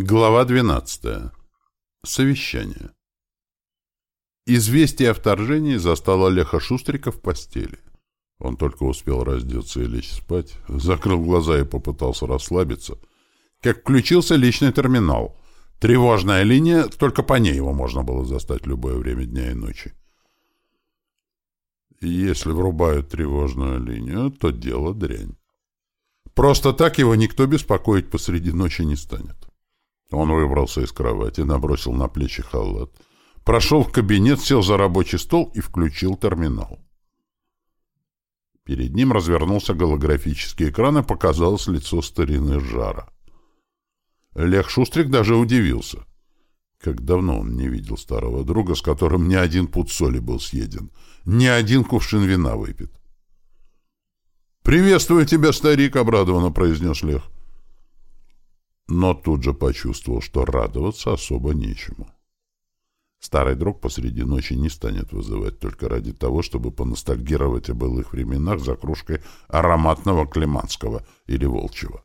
Глава 12. Совещание. Известие о вторжении застало Леха Шустрика в постели. Он только успел раздеться и лечь спать, закрыл глаза и попытался расслабиться, как включился личный терминал. Тревожная линия, только по ней его можно было застать любое время дня и ночи. Если врубают тревожную линию, то дело дрянь. Просто так его никто беспокоить посреди ночи не станет. Он выбрался из кровати, набросил на плечи халат, прошел в кабинет, сел за рабочий стол и включил терминал. Перед ним развернулся голографический экран и показалось лицо старины жара. Лех Шустрик даже удивился. Как давно он не видел старого друга, с которым ни один пуд соли был съеден, ни один кувшин вина выпит. «Приветствую тебя, старик!» — обрадованно произнес Лех но тут же почувствовал, что радоваться особо нечему. Старый друг посреди ночи не станет вызывать только ради того, чтобы поностальгировать о былых временах за кружкой ароматного клеманского или волчьего.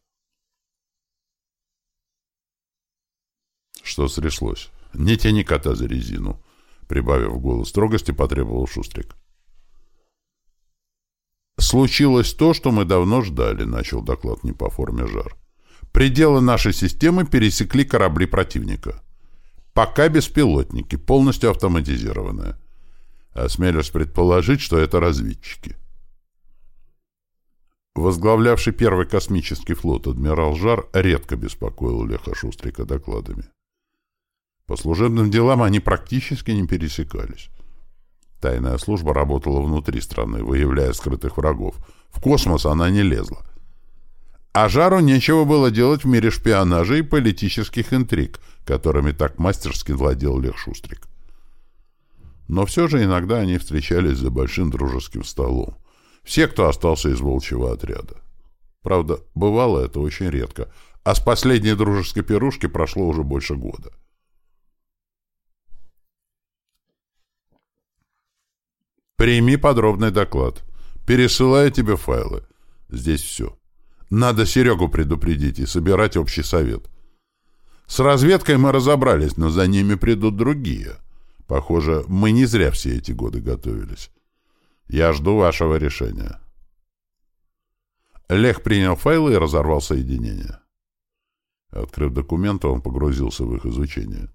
Что стряслось? Не тяни кота за резину, прибавив голос строгости, потребовал Шустрик. Случилось то, что мы давно ждали, начал доклад не по форме жар. Пределы нашей системы пересекли корабли противника. Пока беспилотники, полностью автоматизированные. Осмелюсь предположить, что это разведчики. Возглавлявший первый космический флот адмирал Жар редко беспокоил Леха Шустрика докладами. По служебным делам они практически не пересекались. Тайная служба работала внутри страны, выявляя скрытых врагов. В космос она не лезла. А Жару нечего было делать в мире шпионажа и политических интриг, которыми так мастерски владел Лех Шустрик. Но все же иногда они встречались за большим дружеским столом. Все, кто остался из волчьего отряда. Правда, бывало это очень редко, а с последней дружеской пирушки прошло уже больше года. Прими подробный доклад. Пересылаю тебе файлы. Здесь все. Надо Серегу предупредить и собирать общий совет. С разведкой мы разобрались, но за ними придут другие. Похоже, мы не зря все эти годы готовились. Я жду вашего решения. Лех принял файлы и разорвал соединение. Открыв документы, он погрузился в их изучение.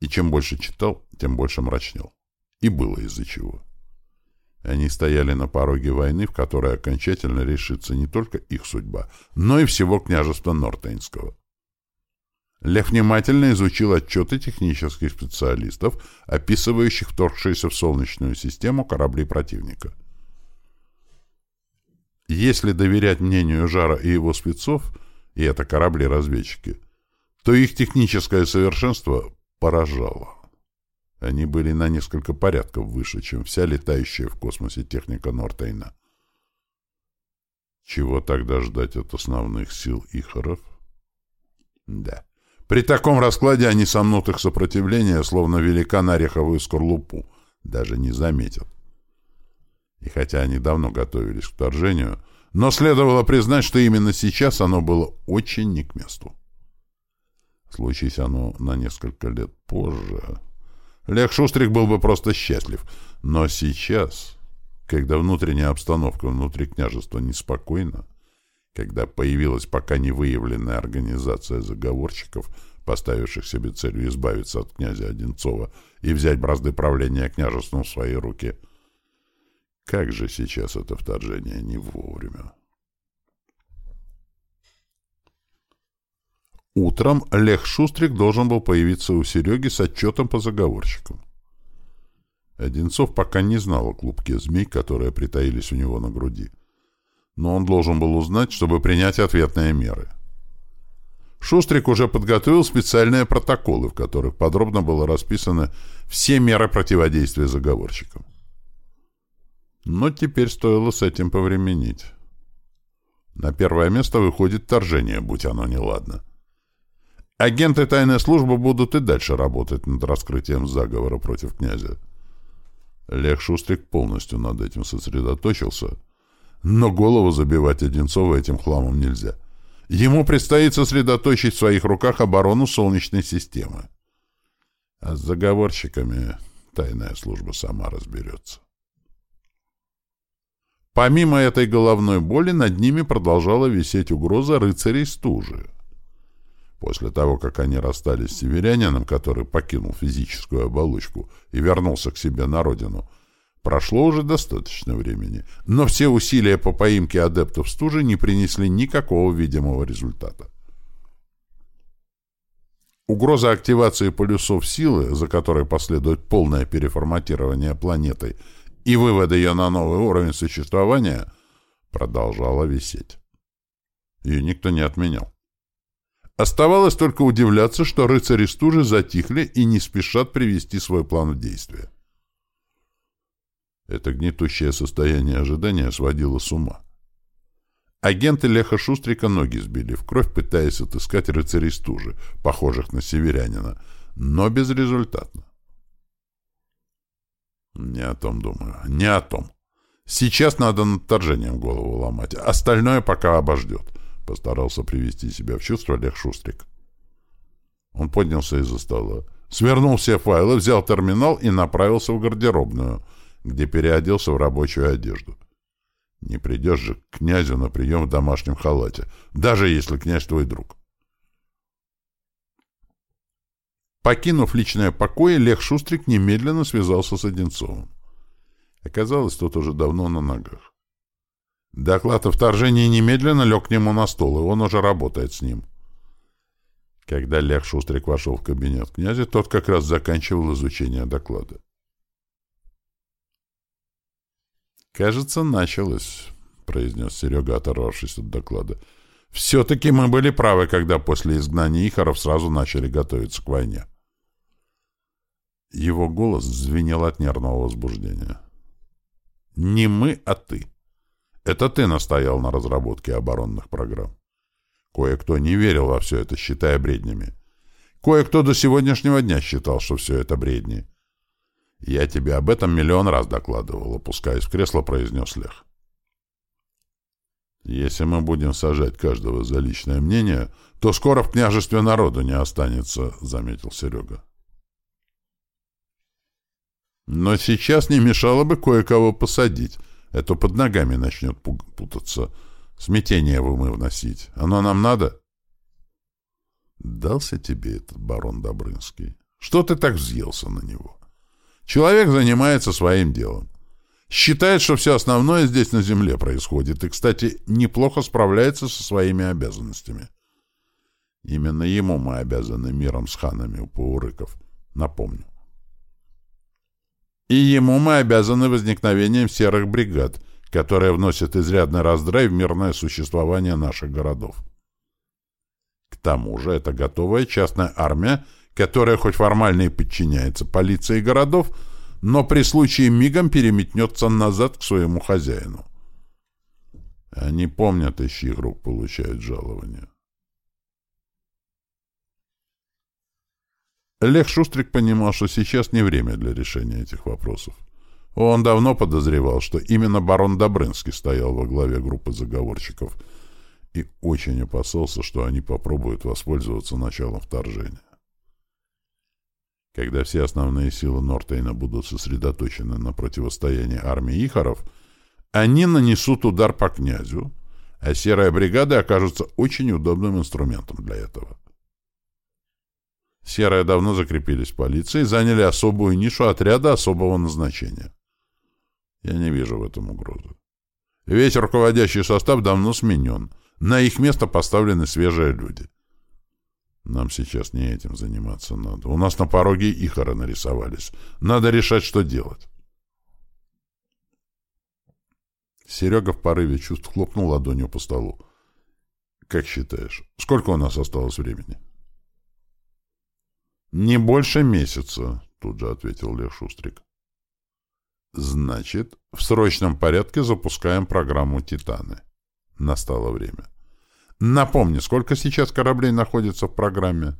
И чем больше читал, тем больше мрачнел. И было из-за чего. Они стояли на пороге войны, в которой окончательно решится не только их судьба, но и всего княжества Нортейнского. Лев внимательно изучил отчеты технических специалистов, описывающих вторгшиеся в Солнечную систему корабли противника. Если доверять мнению Жара и его спецов, и это корабли-разведчики, то их техническое совершенство поражало. Они были на несколько порядков выше, чем вся летающая в космосе техника Нортейна. Чего тогда ждать от основных сил Ихоров? Да. При таком раскладе они сомнут их сопротивление, словно великан ореховую скорлупу, даже не заметят. И хотя они давно готовились к вторжению, но следовало признать, что именно сейчас оно было очень не к месту. Случись оно на несколько лет позже... Лех Шустрик был бы просто счастлив. Но сейчас, когда внутренняя обстановка внутри княжества неспокойна, когда появилась пока не выявленная организация заговорщиков, поставивших себе целью избавиться от князя Одинцова и взять бразды правления княжеством в свои руки, как же сейчас это вторжение не вовремя? Утром Лех Шустрик должен был появиться у Сереги с отчетом по заговорщикам. Одинцов пока не знал о клубке змей, которые притаились у него на груди. Но он должен был узнать, чтобы принять ответные меры. Шустрик уже подготовил специальные протоколы, в которых подробно было расписаны все меры противодействия заговорщикам. Но теперь стоило с этим повременить. На первое место выходит вторжение, будь оно неладно. Агенты тайной службы будут и дальше работать над раскрытием заговора против князя. Лех Шустрик полностью над этим сосредоточился, но голову забивать Одинцова этим хламом нельзя. Ему предстоит сосредоточить в своих руках оборону Солнечной системы. А с заговорщиками тайная служба сама разберется. Помимо этой головной боли, над ними продолжала висеть угроза рыцарей стужи. После того, как они расстались с северянином, который покинул физическую оболочку и вернулся к себе на родину, прошло уже достаточно времени, но все усилия по поимке адептов стужи не принесли никакого видимого результата. Угроза активации полюсов силы, за которой последует полное переформатирование планеты и вывод ее на новый уровень существования, продолжала висеть. Ее никто не отменял. Оставалось только удивляться, что рыцари стужи затихли и не спешат привести свой план в действие. Это гнетущее состояние ожидания сводило с ума. Агенты Леха Шустрика ноги сбили в кровь, пытаясь отыскать рыцарей стужи, похожих на северянина, но безрезультатно. Не о том думаю, не о том. Сейчас надо над торжением голову ломать, остальное пока обождет. Постарался привести себя в чувство Олег Шустрик. Он поднялся из-за стола, свернул все файлы, взял терминал и направился в гардеробную, где переоделся в рабочую одежду. Не придешь же к князю на прием в домашнем халате, даже если князь твой друг. Покинув личное покое, Лех Шустрик немедленно связался с Одинцовым. Оказалось, тот уже давно на ногах. Доклад о вторжении немедленно лег к нему на стол, и он уже работает с ним. Когда Лех Шустрик вошел в кабинет князя, тот как раз заканчивал изучение доклада. «Кажется, началось», — произнес Серега, оторвавшись от доклада. «Все-таки мы были правы, когда после изгнания Ихаров сразу начали готовиться к войне». Его голос звенел от нервного возбуждения. «Не мы, а ты. Это ты настоял на разработке оборонных программ. Кое-кто не верил во все это, считая бреднями. Кое-кто до сегодняшнего дня считал, что все это бредни. «Я тебе об этом миллион раз докладывал», — опускаясь в кресло, произнес Лех. «Если мы будем сажать каждого за личное мнение, то скоро в княжестве народу не останется», — заметил Серега. «Но сейчас не мешало бы кое-кого посадить. Это под ногами начнет путаться. Смятение в умы вносить. Оно нам надо?» «Дался тебе этот барон Добрынский. Что ты так взъелся на него?» Человек занимается своим делом. Считает, что все основное здесь на земле происходит, и, кстати, неплохо справляется со своими обязанностями. Именно ему мы обязаны миром с ханами у паурыков, напомню. И ему мы обязаны возникновением серых бригад, которые вносят изрядный раздрай в мирное существование наших городов. К тому же это готовая частная армия, которая хоть формально и подчиняется полиции городов, но при случае мигом переметнется назад к своему хозяину. Они помнят, из чьих рук получают жалования. Лех Шустрик понимал, что сейчас не время для решения этих вопросов. Он давно подозревал, что именно барон Добрынский стоял во главе группы заговорщиков и очень опасался, что они попробуют воспользоваться началом вторжения. Когда все основные силы Нортейна будут сосредоточены на противостоянии армии Ихаров, они нанесут удар по князю, а серая бригада окажется очень удобным инструментом для этого. Серые давно закрепились в полиции и заняли особую нишу отряда особого назначения. Я не вижу в этом угрозы. Весь руководящий состав давно сменен. На их место поставлены свежие люди. Нам сейчас не этим заниматься надо. У нас на пороге ихора нарисовались. Надо решать, что делать. Серега в порыве чувств хлопнул ладонью по столу. «Как считаешь, сколько у нас осталось времени?» «Не больше месяца», — тут же ответил Лев Шустрик. «Значит, в срочном порядке запускаем программу «Титаны». Настало время. Напомни, сколько сейчас кораблей находится в программе?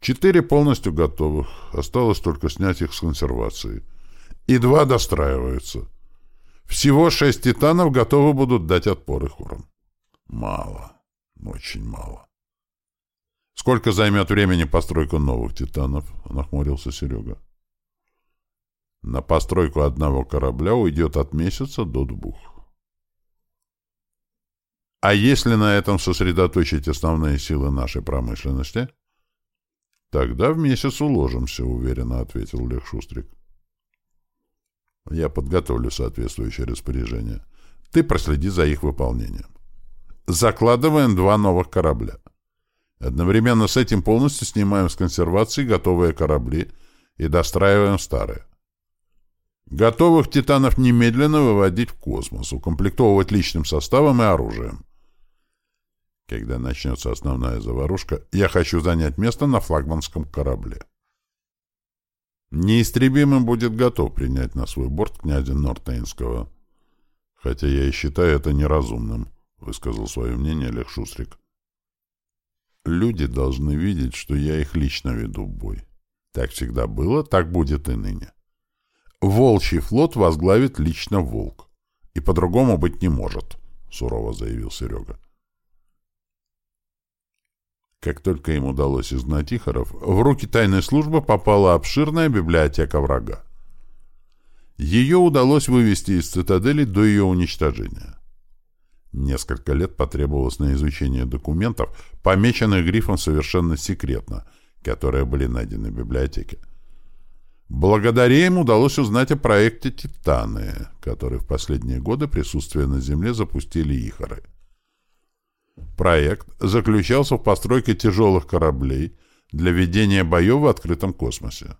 Четыре полностью готовых. Осталось только снять их с консервации. И два достраиваются. Всего шесть титанов готовы будут дать отпор их урам. Мало. Очень мало. Сколько займет времени постройка новых «Титанов»? Нахмурился Серега. На постройку одного корабля уйдет от месяца до двух. А если на этом сосредоточить основные силы нашей промышленности? Тогда в месяц уложимся, уверенно ответил Лех Шустрик. Я подготовлю соответствующее распоряжение. Ты проследи за их выполнением. Закладываем два новых корабля. Одновременно с этим полностью снимаем с консервации готовые корабли и достраиваем старые. Готовых «Титанов» немедленно выводить в космос, укомплектовывать личным составом и оружием. Когда начнется основная заварушка, я хочу занять место на флагманском корабле. Неистребимым будет готов принять на свой борт князя Нортейнского. Хотя я и считаю это неразумным, — высказал свое мнение Олег Шустрик. Люди должны видеть, что я их лично веду в бой. Так всегда было, так будет и ныне. Волчий флот возглавит лично Волк. И по-другому быть не может, — сурово заявил Серега. Как только им удалось изгнать Ихаров, в руки тайной службы попала обширная библиотека врага. Ее удалось вывести из цитадели до ее уничтожения. Несколько лет потребовалось на изучение документов, помеченных грифом «совершенно секретно», которые были найдены в библиотеке. Благодаря им удалось узнать о проекте «Титаны», который в последние годы присутствия на Земле запустили Ихары. Проект заключался в постройке тяжелых кораблей для ведения боев в открытом космосе.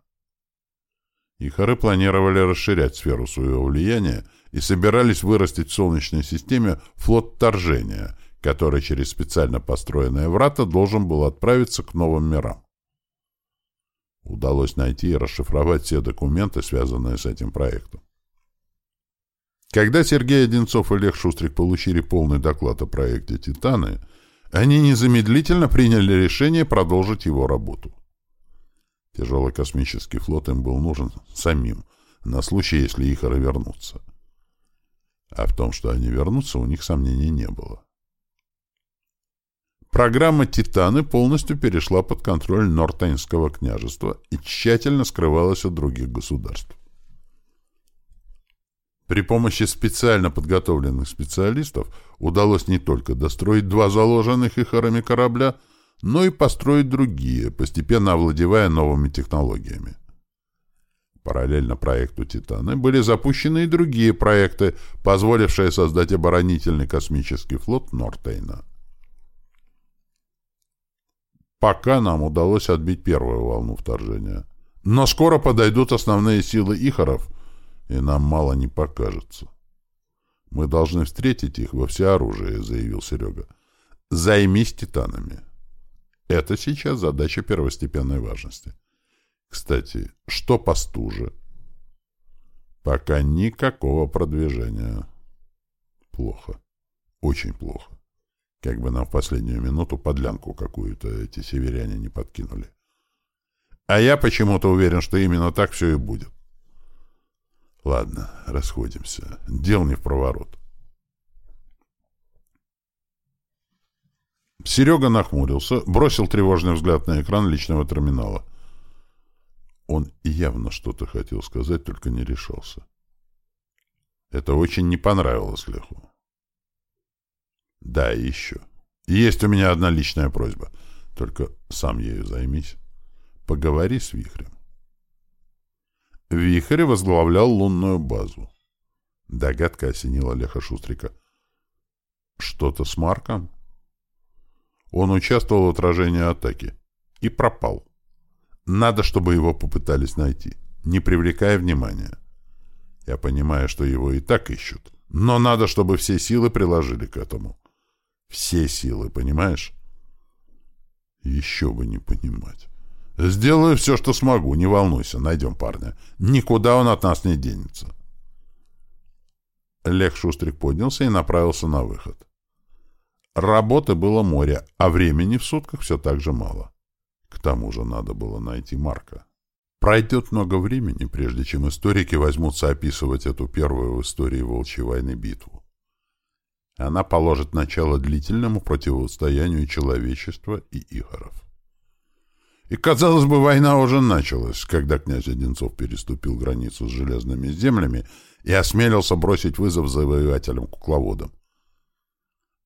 Ихары планировали расширять сферу своего влияния и собирались вырастить в Солнечной системе флот вторжения, который через специально построенные врата должен был отправиться к новым мирам. Удалось найти и расшифровать все документы, связанные с этим проектом. Когда Сергей Одинцов и Лех Шустрик получили полный доклад о проекте «Титаны», они незамедлительно приняли решение продолжить его работу. Тяжелый космический флот им был нужен самим, на случай, если их вернутся. А в том, что они вернутся, у них сомнений не было. Программа «Титаны» полностью перешла под контроль Нортейнского княжества и тщательно скрывалась от других государств. При помощи специально подготовленных специалистов удалось не только достроить два заложенных Ихарами корабля, но и построить другие, постепенно овладевая новыми технологиями. Параллельно проекту «Титаны» были запущены и другие проекты, позволившие создать оборонительный космический флот Нортейна. Пока нам удалось отбить первую волну вторжения. Но скоро подойдут основные силы Ихаров — и нам мало не покажется. Мы должны встретить их во всеоружии, заявил Серега. Займись титанами. Это сейчас задача первостепенной важности. Кстати, что по стуже? Пока никакого продвижения. Плохо. Очень плохо. Как бы нам в последнюю минуту подлянку какую-то эти северяне не подкинули. А я почему-то уверен, что именно так все и будет. Ладно, расходимся. Дел не в проворот. Серега нахмурился, бросил тревожный взгляд на экран личного терминала. Он явно что-то хотел сказать, только не решался. Это очень не понравилось Леху. Да, еще. Есть у меня одна личная просьба. Только сам ею займись. Поговори с Вихрем. Вихрь возглавлял лунную базу. Догадка осенила Леха Шустрика. Что-то с Марком? Он участвовал в отражении атаки. И пропал. Надо, чтобы его попытались найти, не привлекая внимания. Я понимаю, что его и так ищут. Но надо, чтобы все силы приложили к этому. Все силы, понимаешь? Еще бы не понимать. Сделаю все, что смогу, не волнуйся, найдем парня. Никуда он от нас не денется. Лех Шустрик поднялся и направился на выход. Работы было море, а времени в сутках все так же мало. К тому же надо было найти Марка. Пройдет много времени, прежде чем историки возьмутся описывать эту первую в истории Волчьей войны битву. Она положит начало длительному противостоянию человечества и игоров. И, казалось бы, война уже началась, когда князь Одинцов переступил границу с железными землями и осмелился бросить вызов завоевателям-кукловодам.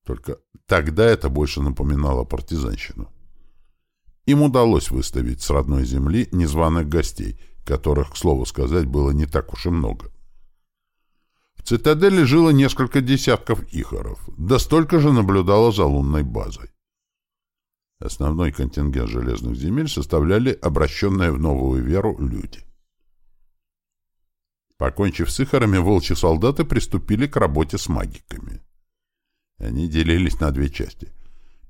Только тогда это больше напоминало партизанщину. Им удалось выставить с родной земли незваных гостей, которых, к слову сказать, было не так уж и много. В цитадели жило несколько десятков ихоров, да столько же наблюдало за лунной базой. Основной контингент железных земель составляли обращенные в новую веру люди. Покончив с ихорами, волчьи солдаты приступили к работе с магиками. Они делились на две части.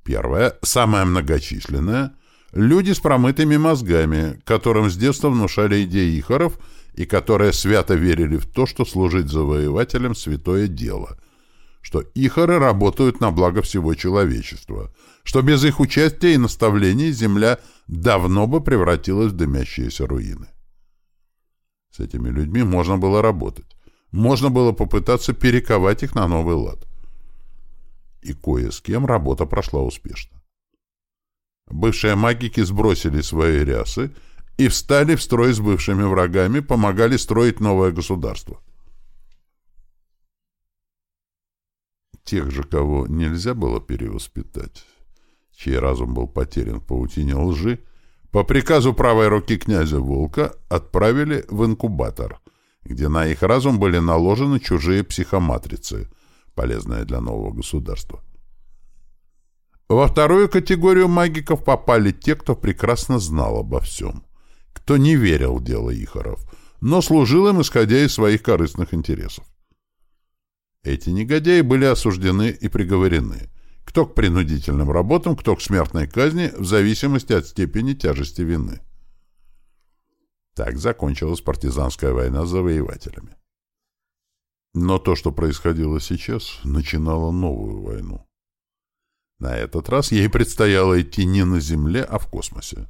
Первая, самая многочисленная, люди с промытыми мозгами, которым с детства внушали идеи ихоров и которые свято верили в то, что служить завоевателям — святое дело, что ихоры работают на благо всего человечества — что без их участия и наставлений земля давно бы превратилась в дымящиеся руины. С этими людьми можно было работать. Можно было попытаться перековать их на новый лад. И кое с кем работа прошла успешно. Бывшие магики сбросили свои рясы и встали в строй с бывшими врагами, помогали строить новое государство. Тех же, кого нельзя было перевоспитать, чей разум был потерян в паутине лжи, по приказу правой руки князя Волка отправили в инкубатор, где на их разум были наложены чужие психоматрицы, полезные для нового государства. Во вторую категорию магиков попали те, кто прекрасно знал обо всем, кто не верил в дело Ихоров, но служил им, исходя из своих корыстных интересов. Эти негодяи были осуждены и приговорены, кто к принудительным работам, кто к смертной казни, в зависимости от степени тяжести вины. Так закончилась партизанская война с завоевателями. Но то, что происходило сейчас, начинало новую войну. На этот раз ей предстояло идти не на Земле, а в космосе.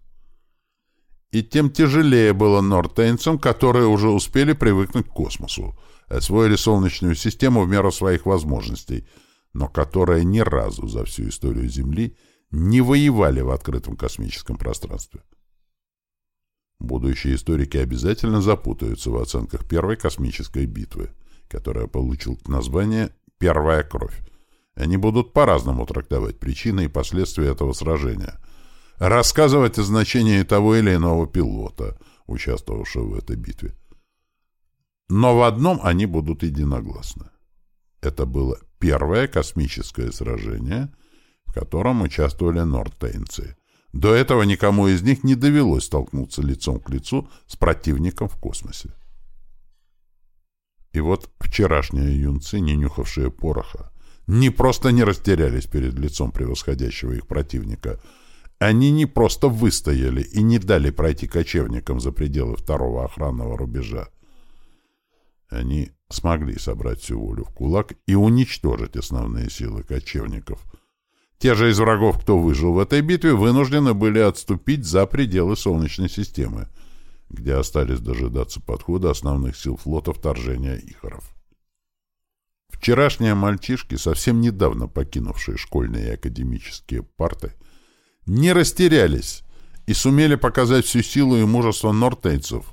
И тем тяжелее было нортейнцам, которые уже успели привыкнуть к космосу, освоили Солнечную систему в меру своих возможностей — но которые ни разу за всю историю Земли не воевали в открытом космическом пространстве. Будущие историки обязательно запутаются в оценках первой космической битвы, которая получила название «Первая кровь». Они будут по-разному трактовать причины и последствия этого сражения, рассказывать о значении того или иного пилота, участвовавшего в этой битве. Но в одном они будут единогласны. Это было первое космическое сражение, в котором участвовали нортейнцы. До этого никому из них не довелось столкнуться лицом к лицу с противником в космосе. И вот вчерашние юнцы, не нюхавшие пороха, не просто не растерялись перед лицом превосходящего их противника, они не просто выстояли и не дали пройти кочевникам за пределы второго охранного рубежа. Они смогли собрать всю волю в кулак и уничтожить основные силы кочевников. Те же из врагов, кто выжил в этой битве, вынуждены были отступить за пределы Солнечной системы, где остались дожидаться подхода основных сил флота вторжения Ихоров. Вчерашние мальчишки, совсем недавно покинувшие школьные и академические парты, не растерялись и сумели показать всю силу и мужество нортейцев,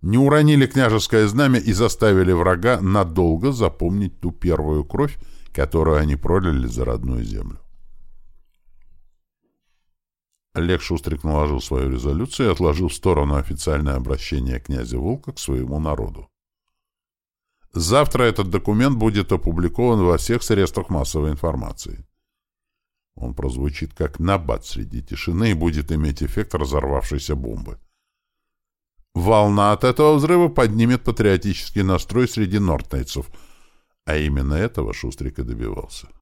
не уронили княжеское знамя и заставили врага надолго запомнить ту первую кровь, которую они пролили за родную землю. Олег Шустрик наложил свою резолюцию и отложил в сторону официальное обращение князя Волка к своему народу. Завтра этот документ будет опубликован во всех средствах массовой информации. Он прозвучит как набат среди тишины и будет иметь эффект разорвавшейся бомбы. Волна от этого взрыва поднимет патриотический настрой среди нортнейцев, а именно этого Шустрик и добивался.